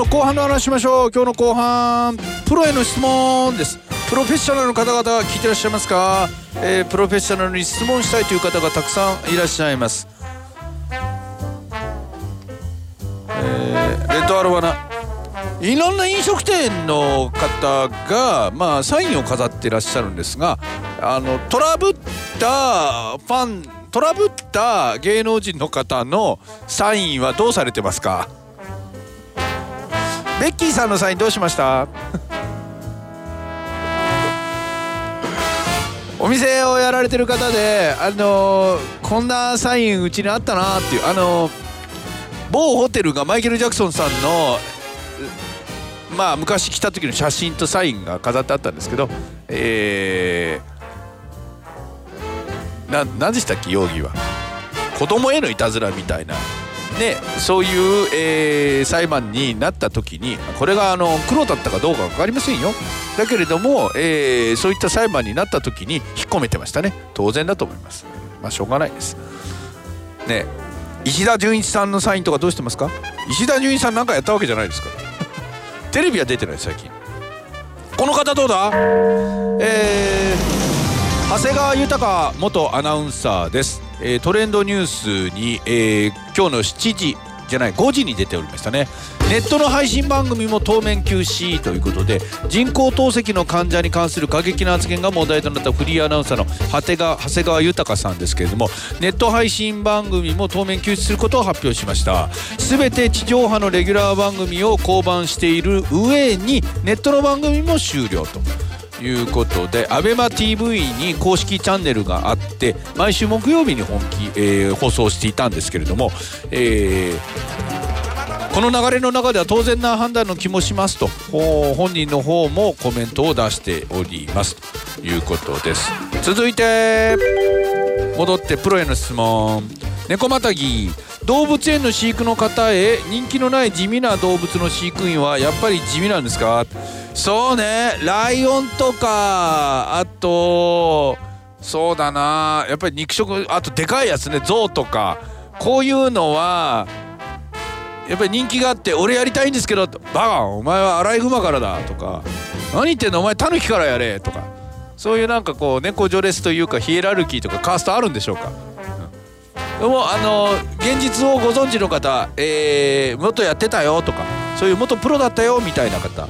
の後半の話しましょう。今日の後半プロへの質問です。プロフェッショナルの方々聞いてらっしゃいますか、えー、プロフェッショナルに質問したいという方がたくさんいらっしゃいます。えー、レッドアロワナ。いろんな飲食店の方が、まあ、サインを飾ってらっしゃるんですがあのトラブったファントラブった芸能人の方のサインはどうされてますか？ベッキーさんのサインどうしました？お店をやられてる方であのこんなサインうちにあったなっていうあの某ホテルがマイケル・ジャクソンさんのまあ昔来た時の写真とサインが飾ってあったんですけどえー、な何でしたっけ容疑は。子供へのいたずらみたいな。ねそういう、えー、裁判になった時にこれがあの黒だったかどうか分かりませんよ。だけれども、えー、そういった裁判になった時に引っ込めてましたね。当然だと思います。まあしょうがないです。ね石田純一さんのサインとかどうしてますか？石田純一さんなんかやったわけじゃないですかテレビは出てない最近。この方どうだ？えー、長谷川豊元アナウンサーです、えー、トレンドニュースに、えー、今日の7時じゃない5時に出ておりましたね。ネットの配信番組も当面休止ということで人工透析の患者に関する過激な発言が問題となったフリーアナウンサーの長谷川長谷川豊さんですけれどもネット配信番組も当面休止することを発表しました。全て地上波のレギュラー番組を降板している上にネットの番組も終了と。いうことで ABEMATV に公式チャンネルがあって毎週木曜日に本気、えー、放送していたんですけれども、えー、この流れの中では当然な判断の気もしますと本人の方もコメントを出しております。ということです。続いて戻ってプロへの質問。猫またぎ。動物園の飼育の方へ人気のない地味な動物の飼育員はやっぱり地味なんですか？そうねライオンとかあとそうだなやっぱり肉食あとでかいやつね象とかこういうのはやっぱり人気があって俺やりたいんですけどバカお前はアライグマからだとか何言ってんのお前タヌキからやれとかそういうなんかこう猫序列というかヒエラルキーとかカーストあるんでしょうか、うん、でもあの現実をご存知の方、えー、元やってたよとかそういう元プロだったよみたいな方。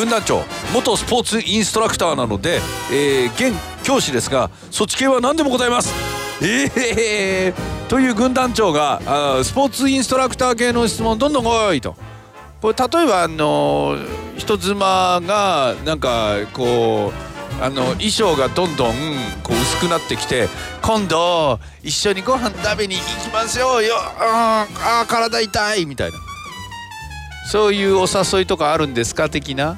軍団長元スポーツインストラクターなので、えー、現教師ですがそっち系は何でも答えます。ええー、という軍団長があスポーツインストラクター系の質問どんどん来いと。これ例えばあの人妻がなんかこうあの衣装がどんどんこう薄くなってきて今度一緒にご飯食べに行きますよよああ体痛いみたいな。そういうお誘いとかあるんですか的な。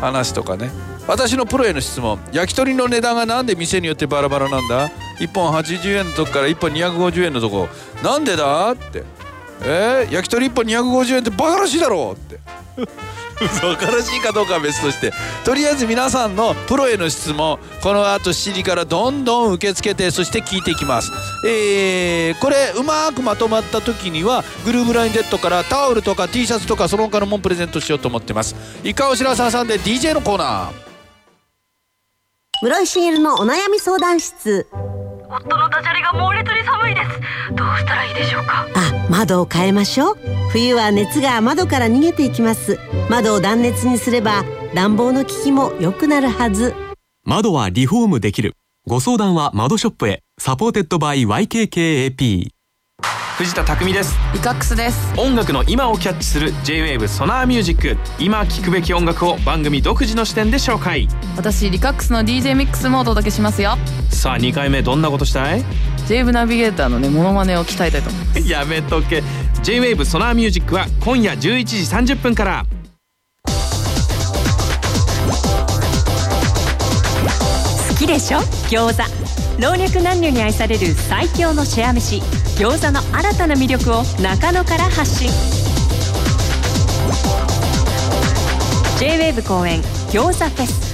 話とかね。私のプロへの質問。焼き鳥の値段がなんで店によってバラバラなんだ？1本80円のとこから1本250円のとこ。なんでだ？って。えー、焼き鳥1本250円ってバカらしいだろって。バカらしいかどうかは別としてとりあえず皆さんのプロへの質問このあと7時からどんどん受け付けてそして聞いていきます。えー、これうまくまとまった時にはグルーブライン Z からタオルとか T シャツとかその他のもんプレゼントしようと思ってます。イカオシラサさんで DJ のコーナー。室井茂のお悩み相談室。夫のダジャレが猛烈に寒いです。どうしたらいいでしょうか。あ窓を変えましょう。冬は熱が窓から逃げていきます。窓を断熱にすれば暖房の効きも良くなるはず。窓はリフォームできる。ご相談は窓ショップへ。 Supported by YKKAP 藤田琢己です。 Licaxxx です。音楽の今をキャッチする J-WAVE SONAR MUSIC。今聴くべき音楽を番組独自の視点で紹介。私 Licaxxx の DJ ミックスもお届けしますよ。さあ2回目どんなことしたい？J-WAVE ナビゲーターのねモノマネを鍛えたいと思います。やめとけ。J-WAVE ソナーミュージックは今夜11時30分から。好きでしょ？餃子。老若男女に愛される最強のシェア飯餃子の新たな魅力を中野から発信。J-WAVE 公演餃子フェス。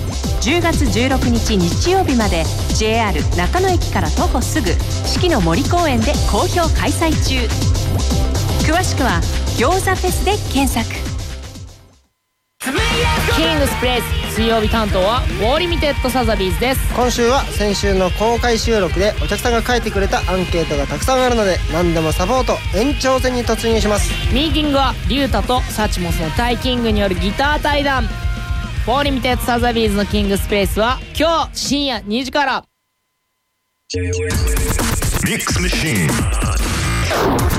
10月16日日曜日まで JR 中野駅から徒歩すぐ四季の森公園で好評開催中。詳しくは餃子フェスで検索。キングスプレイス水曜日担当はフォーリミテッドサザビーズです。今週は先週の公開収録でお客さんが書いてくれたアンケートがたくさんあるので何でもサポート延長戦に突入します。ミーティングはリュウタと Suchmos のタイキングによるギター対談。フォーリミテッドサザビーズのキングスプレイスは今日深夜2時から。ミックスマシーン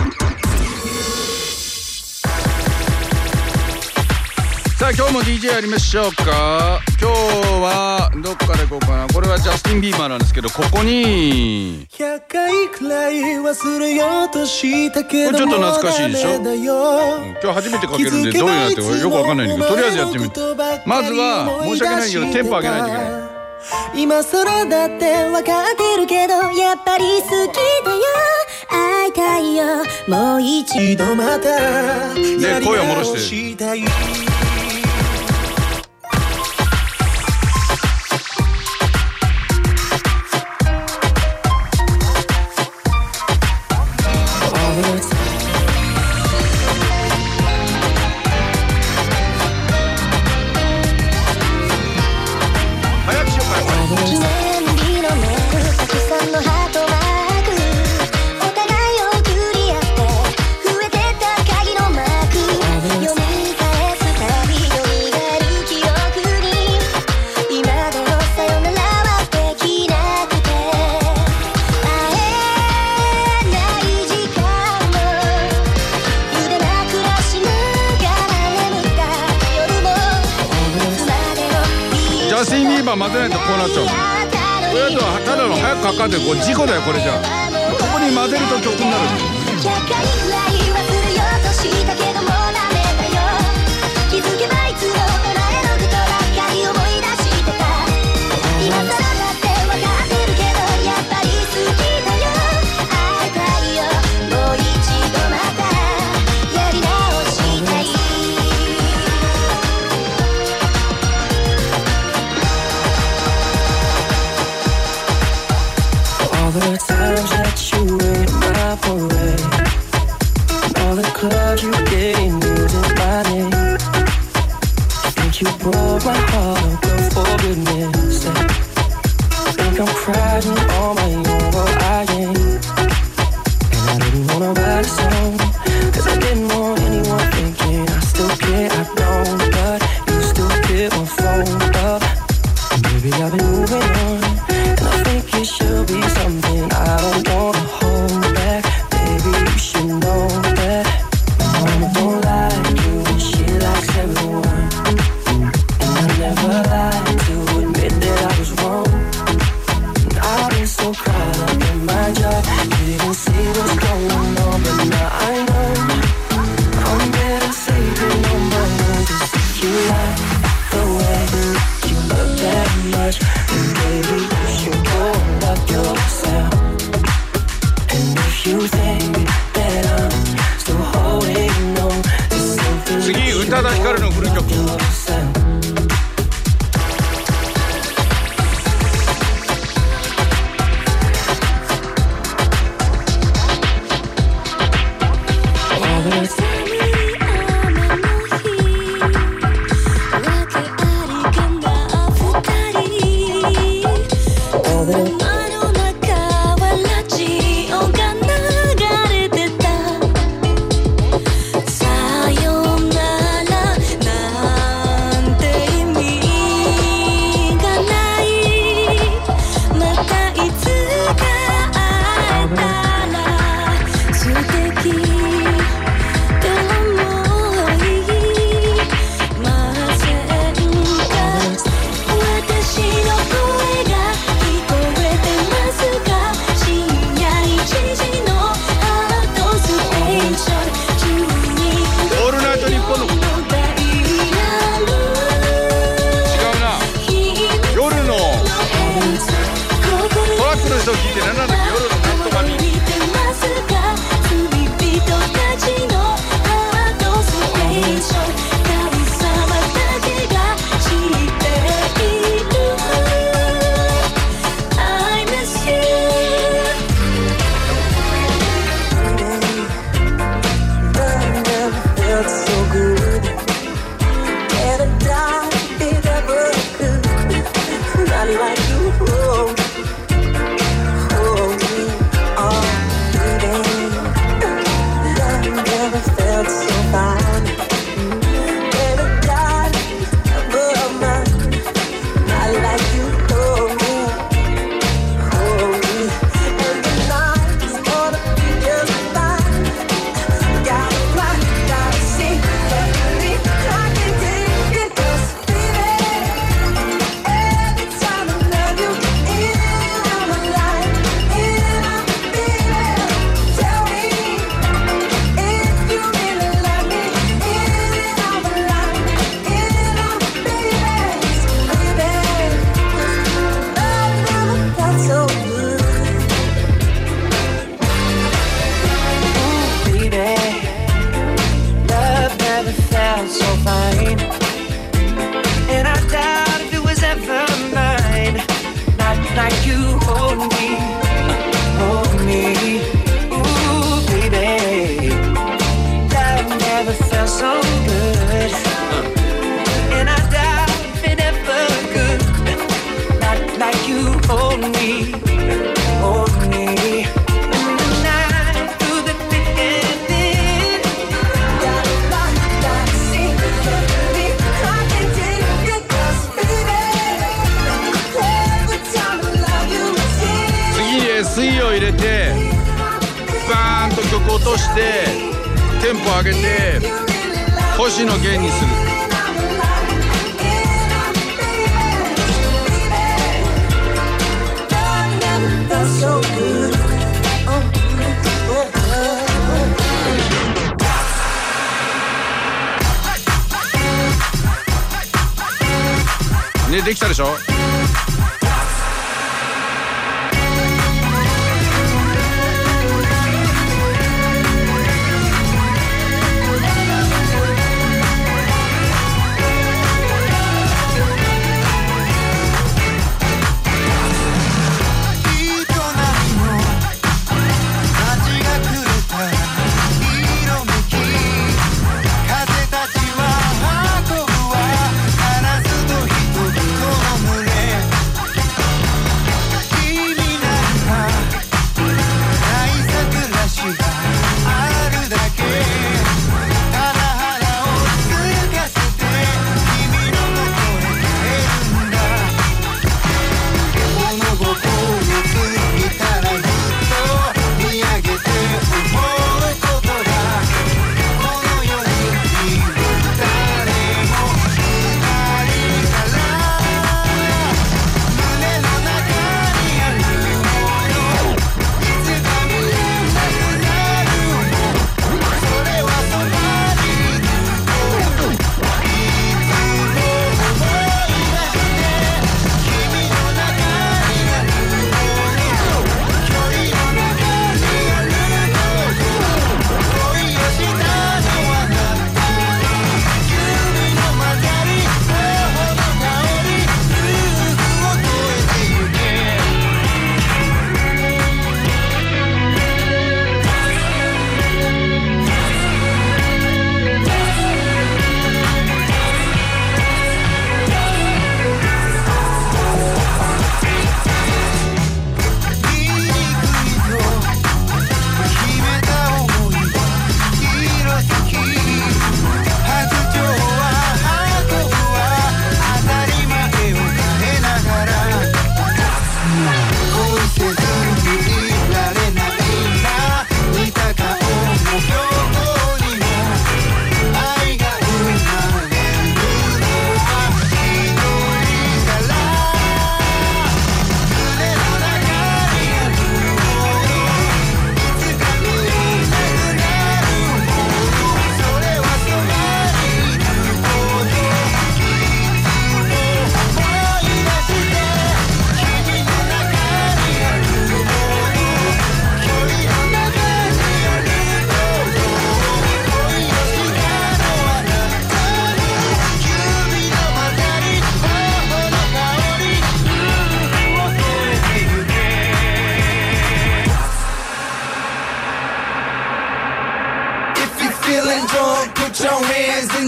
さあ今日も DJ やりましょうか。今日はどっから行こうかな。これはジャスティン・ビーバーなんですけどここに。100回くらい忘れようとしたけどこれちょっと懐かしいでしょ？もう今日初めてかけるんでどういうのやってよくわかんないんだけどとりあえずやってみてまずは申し訳ないけどテンポ上げないといけない。今更だって分かってるけどやっぱり好きだよ。会いたいよ。もう一度またやり声を戻してだの早くかかってこう事故だよこれじゃここに混ぜると曲になる。All my heart encore ton problème love. 曲落としてテンポ上げて星にする。ねできたでしょ？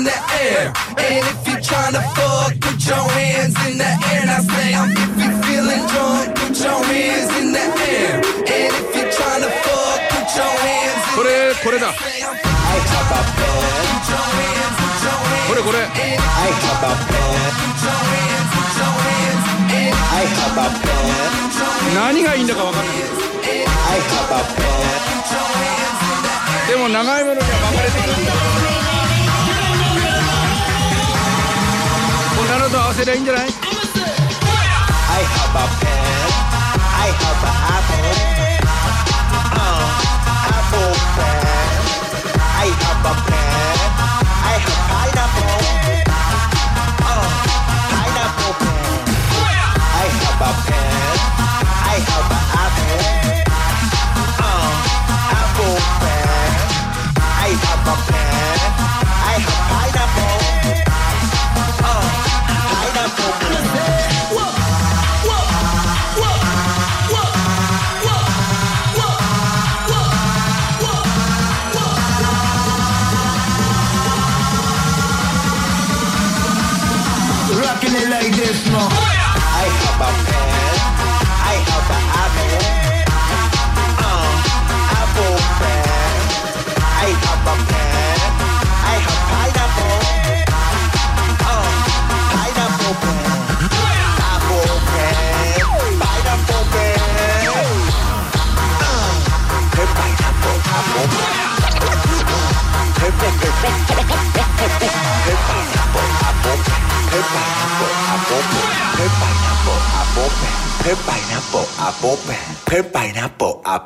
The air. And if you're trying to fuck, put your hands in the air. Now say, um, if you're feeling drunk, put your hands in the air. And if you're trying to fuck, put your hands in これこれだ I. Put your hands, put your hands. これこれ I have a pen. Put your hands, put your hands. I have a pen. 何がいいんだか分かんない I have a pen. でも長いものには巻かれてくるんだ のと合わせりゃいいんじゃない I have a pen. I have an apple. Uh, apple pen. I have a pen.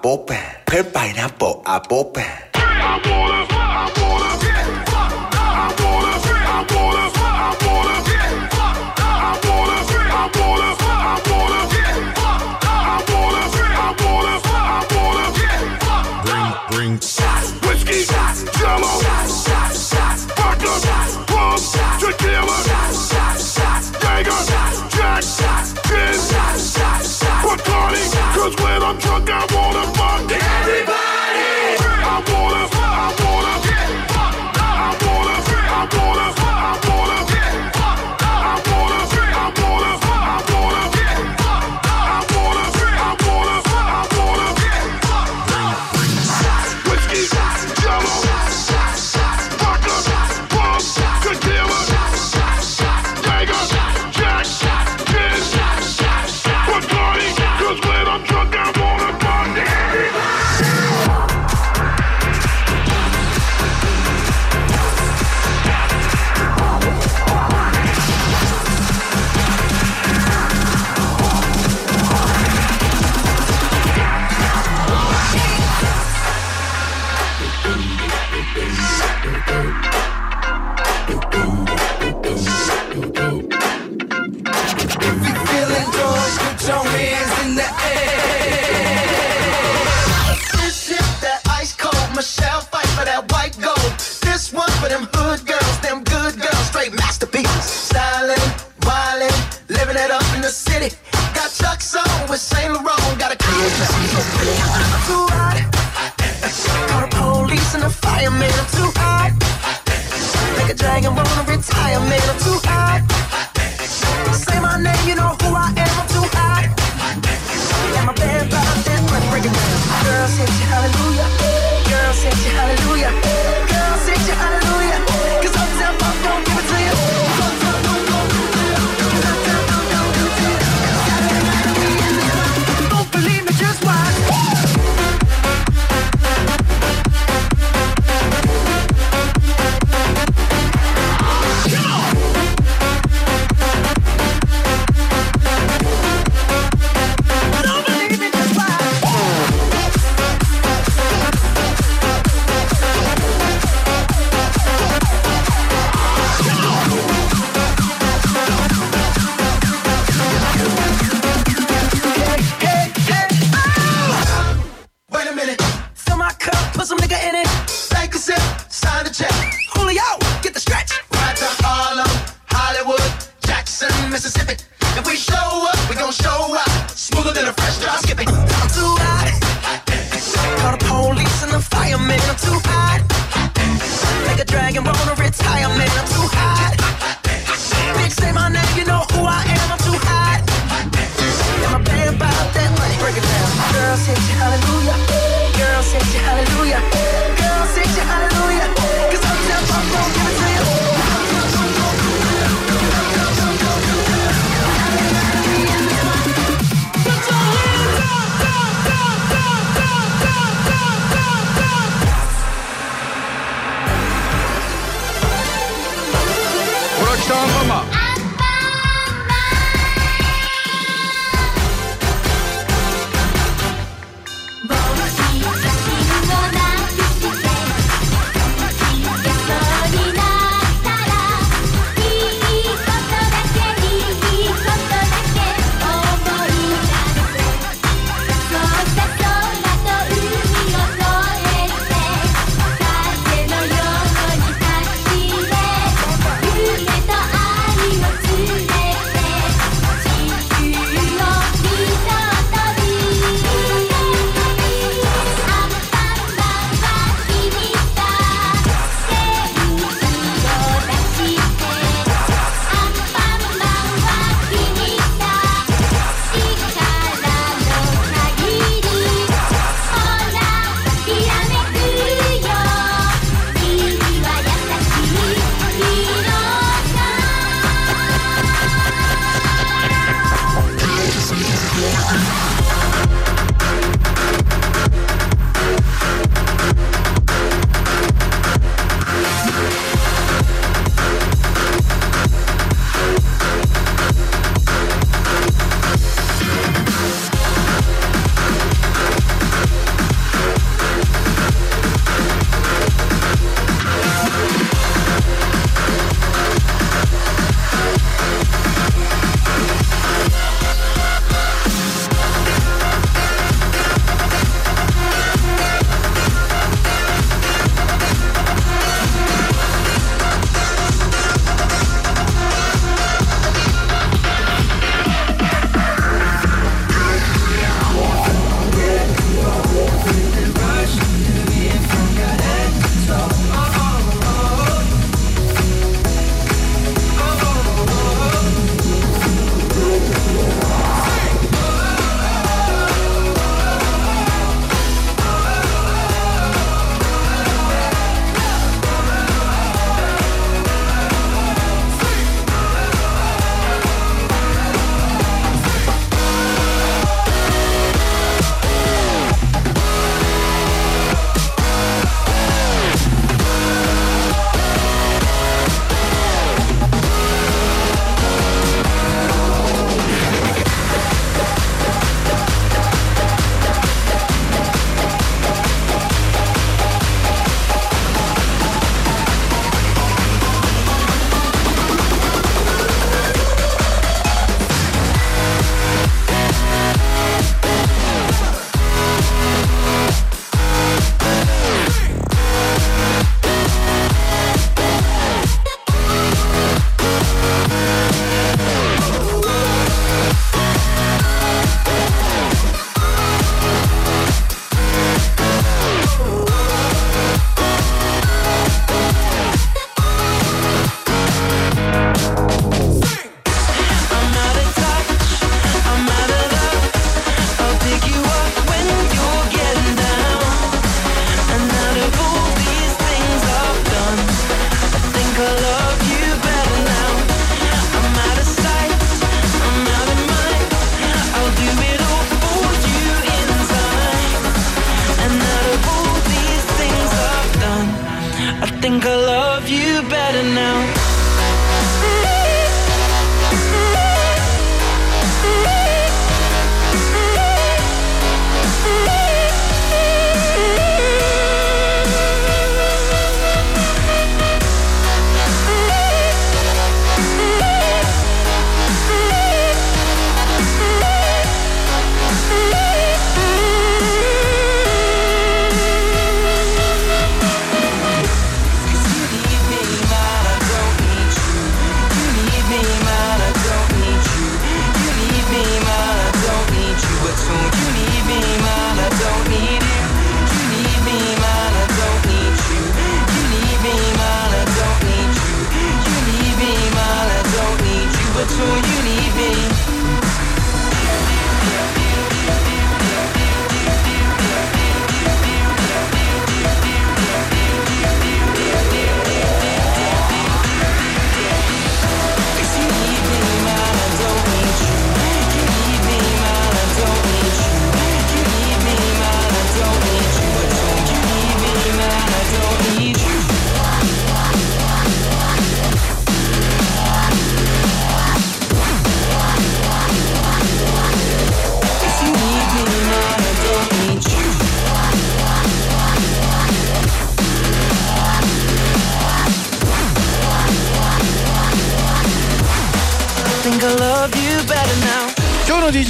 popa. Prepara po a popa. 'Cause when I'm drunk I wanna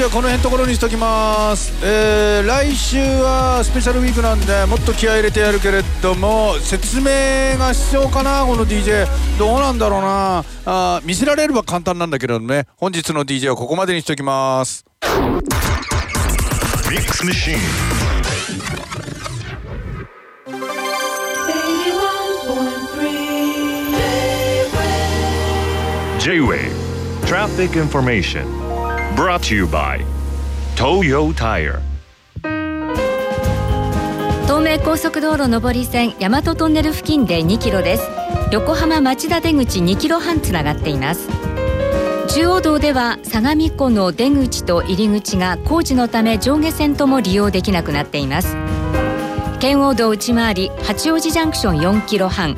はこの辺ところにしときます、えー来週はスペシャルウィークなんでもっと気合い入れてやるけれども説明が必要かなこの DJ どうなんだろうな。あ見せられれば簡単なんだけどね。本日の DJ はここまでにしときます。ミックスマシン J-Wave Traffic Information. Brought to you by Toyo Tire. 東名高速道路上り線大和トンネル付近で2キロです。横浜町田出口2キロ半つながっています。中央道では相模湖の出口と入り口が工事のため上下線とも利用できなくなっています。圏央道内回り八王子ジャンクション4キロ半。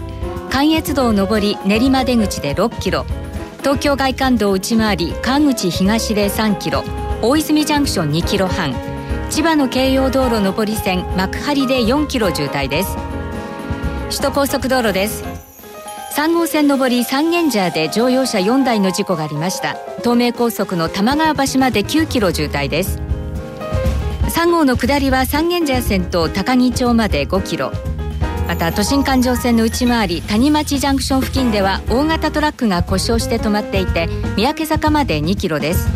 関越道上り練馬出口で6キロ。東京外環道内回り川口東で3キロ大泉ジャンクション2キロ半千葉の京葉道路上り線幕張で4キロ渋滞です。首都高速道路です。3号線上り三軒茶屋で乗用車4台の事故がありました。東名高速の玉川橋まで9キロ渋滞です。3号の下りは三軒茶屋線と高木町まで5キロ。また都心環状線の内回り谷町ジャンクション付近では大型トラックが故障して止まっていて三宅坂まで2キロです。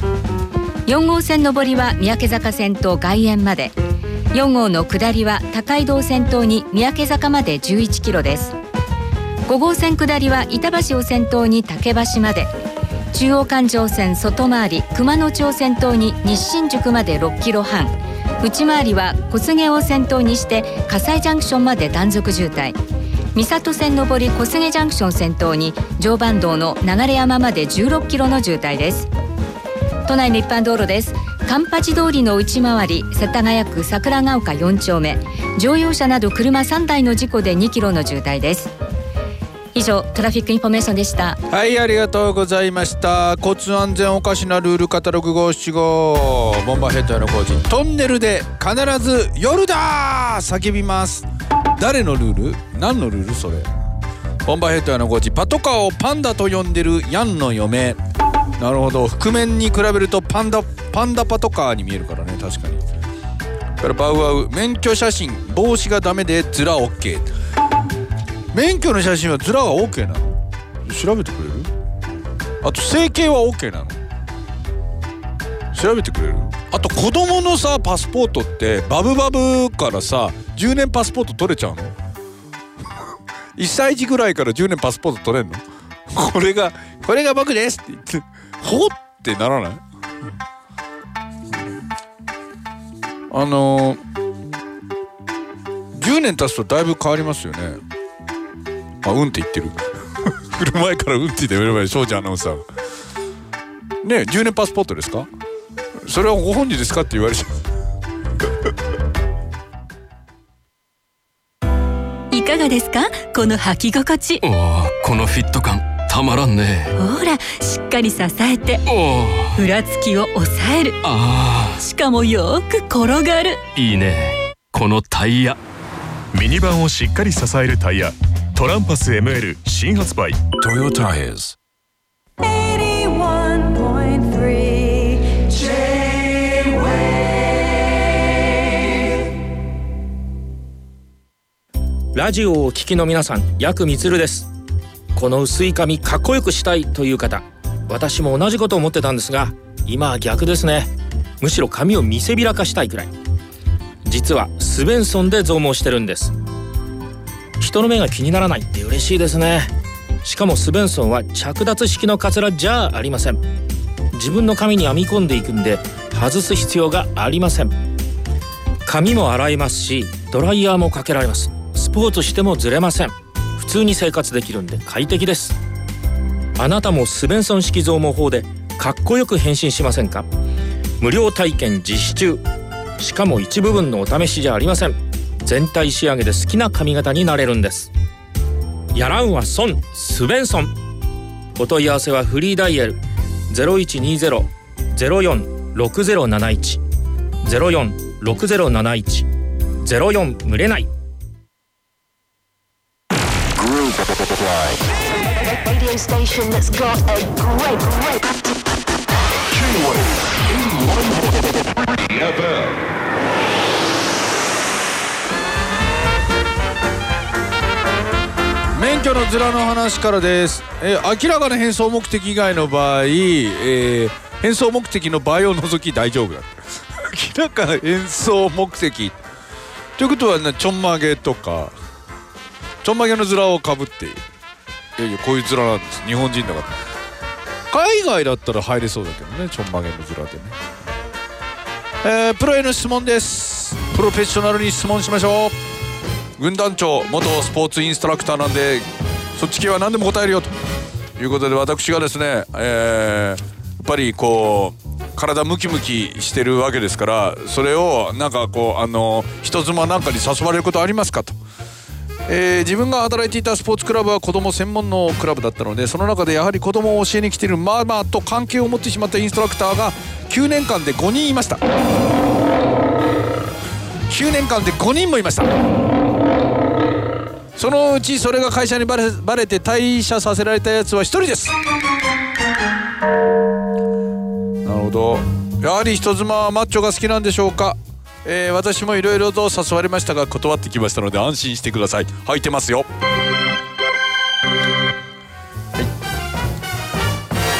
4号線上りは三宅坂線と外苑まで。4号の下りは高井道先頭に三宅坂まで11キロです。5号線下りは板橋を先頭に竹橋まで。中央環状線外回り熊野町先頭に西新宿まで6キロ半。内回りは小菅を先頭にして葛西ジャンクションまで断続渋滞。三郷線上り小菅ジャンクション先頭に常磐道の流山まで16キロの渋滞です。都内の一般道路です。カンパチ通りの内回り世田谷区桜ヶ丘4丁目。乗用車など車3台の事故で2キロの渋滞です。以上 Traffic Information でした。はいありがとうございました。交通安全おかしなルールカタログ五七五ボンバーヘッドの工事トンネルで必ず夜だ叫びます。誰のルール？何のルールそれ？ボンバーヘッドの工事パトカーをパンダと呼んでるヤンの嫁。なるほど。覆面に比べるとパンダパンダパトカーに見えるからね。確かに。からバウアウ。免許写真帽子がダメでズラ OK 免許の写真はズラは OK なの？調べてくれる？あと整形は OK なの？調べてくれる？あと子供のさパスポートってバブバブからさ10年パスポート取れちゃうの？1歳児ぐらいから10年パスポート取れんの？これがこれが僕ですって言ってほってならない？あのー、10年経つとだいぶ変わりますよねあうんって言ってる。来る前からうんって言ってる前庄司アナウンサーね10年パスポートですか？それはご本人ですかって言われちゃ いかがですか？この履き心地。おーこのフィット感。たまらんね。ほらしっかり支えて。ふらつきを抑える。あしかもよーく転がる。いいね。このタイヤ。ミニバンをしっかり支えるタイヤトランパス ML 新発売 Toyo Tires ラジオをお聞きの皆さん、ヤクミツルです。この薄い髪かっこよくしたいという方、私も同じこと思ってたんですが、今は逆ですね。むしろ髪を見せびらかしたいくらい。実はスベンソンで増毛してるんです。人の目が気にならないって嬉しいですね。しかもスベンソンは着脱式のカツラじゃありません。自分の髪に編み込んでいくんで外す必要がありません。髪も洗えますし、ドライヤーもかけられます。スポーツしてもずれません普通に生活できるんで快適ですあなたもスベンソン式増毛法でかっこよく変身しませんか？無料体験実施中しかも一部分のお試しじゃありません全体仕上げで好きな髪型になれるんです。やらんは損スベンソンお問い合わせはフリーダイヤル0120-046071 046071 04蒸れない。免許のズラの話からです、えー明らかな変装目的以外の場合、えー変装目的の場合を除き大丈夫だ 明らかな変装目的。ということはねちょんまげとかちょんまげのズラをかぶっていやいやこういうズラなんです。日本人だから。海外だったら入れそうだけどねちょんまげのズラでね。えープロへの質問です。プロフェッショナルに質問しましょう。軍団長元スポーツインストラクターなんでそっち系は何でも答えるよと。いうことで私がですね、えーやっぱりこう体ムキムキしてるわけですからそれをなんかこうあの人妻なんかに誘われることありますかと。えー自分が働いていたスポーツクラブは子供専門のクラブだったのでその中でやはり子供を教えに来ているママと関係を持ってしまったインストラクターが9年間で5人いました。9年間で5人もいました。そのうちそれが会社にバレバレて退社させられたやつは1人です。なるほど。やはり人妻はマッチョが好きなんでしょうか。えー私もいろいろと誘われましたが断ってきましたので安心してください。履いてますよ。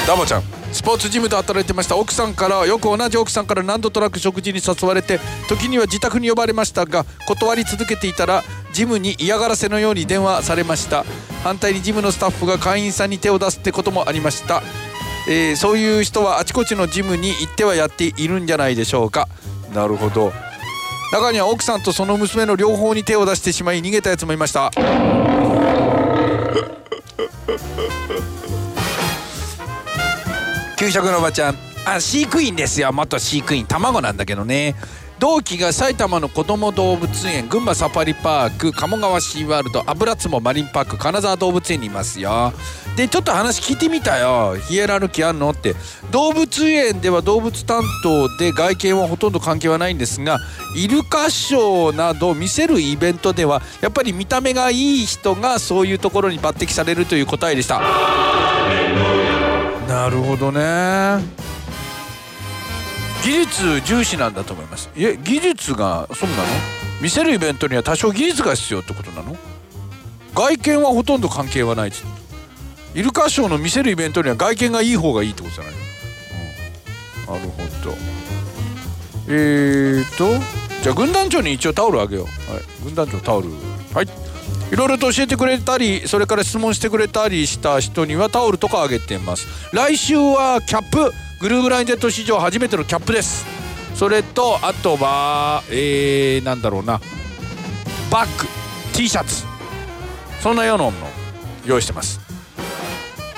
ダボちゃんスポーツジムで働いてました。奥さんからよく同じ奥さんから何度となく食事に誘われて時には自宅に呼ばれましたが断り続けていたらジムに嫌がらせのように電話されました。反対にジムのスタッフが会員さんに手を出すってこともありました、えーそういう人はあちこちのジムに行ってはやっているんじゃないでしょうか。なるほど。中には奥さんとその娘の両方に手を出してしまい逃げたやつもいました。給食のおばちゃん。あ飼育員ですよ。元飼育員。卵なんだけどね同期が埼玉の子ども動物園群馬サファリパーク鴨川シーワールド油壺マリンパーク金沢動物園にいますよ。でちょっと話聞いてみたよ。ヒエラルキーあんのって。動物園では動物担当で外見はほとんど関係はないんですがイルカショーなど見せるイベントではやっぱり見た目がいい人がそういうところに抜擢されるという答えでした。なるほどね。技術重視なんだと思います。いえ技術がそうなの？見せるイベントには多少技術が必要ってことなの？外見はほとんど関係はないイルカショーの見せるイベントには外見がいい方がいいってことじゃないの、うん、なるほど。えーとじゃあ軍団長に一応タオルあげよう。はい。軍団長タオル。はい。いろいろと教えてくれたりそれから質問してくれたりした人にはタオルとかあげてます。来週はキャップ。グルーブラインデッド史上初めてのキャップです。それとあとはえー、なんだろうな。バッグ T シャツ。そんなようなものを用意してます。